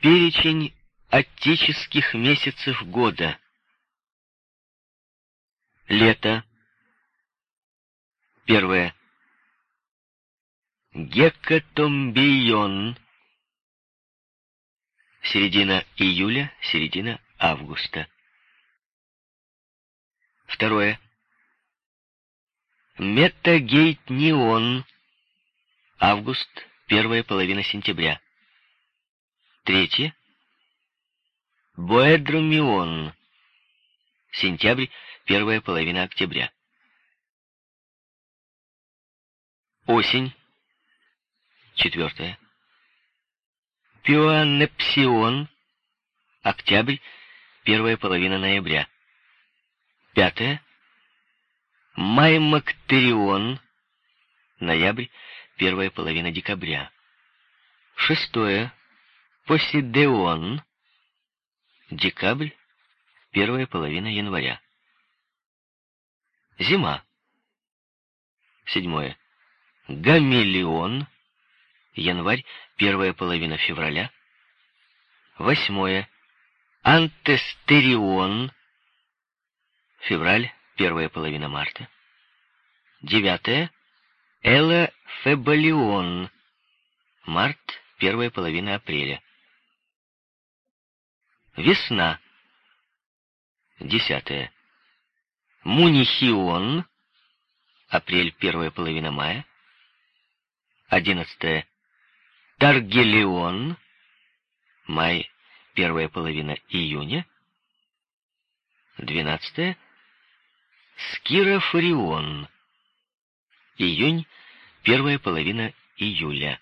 Перечень отеческих месяцев года. Лето. Первое. Гекатомбион. Середина июля, середина августа. Второе. Метагейтнион. Август, первая половина сентября. Третье. Боэдромион. Сентябрь, первая половина октября. Осень. Четвертое. Пиоанепсион. Октябрь, первая половина ноября. Пятое. Маймактерион. Ноябрь, первая половина декабря. Шестое. Посидеон. Декабрь, первая половина января. Зима. Седьмое. Гамелион. Январь, первая половина февраля. Восьмое. Антестерион. Февраль, первая половина марта. Девятое. Элефебалион. Март, первая половина апреля. Весна. Десятое. Мунихион. Апрель, первая половина мая. Одиннадцатое. Таргелион. Май, первая половина июня. Двенадцатое. Скирофорион. Июнь, первая половина июля.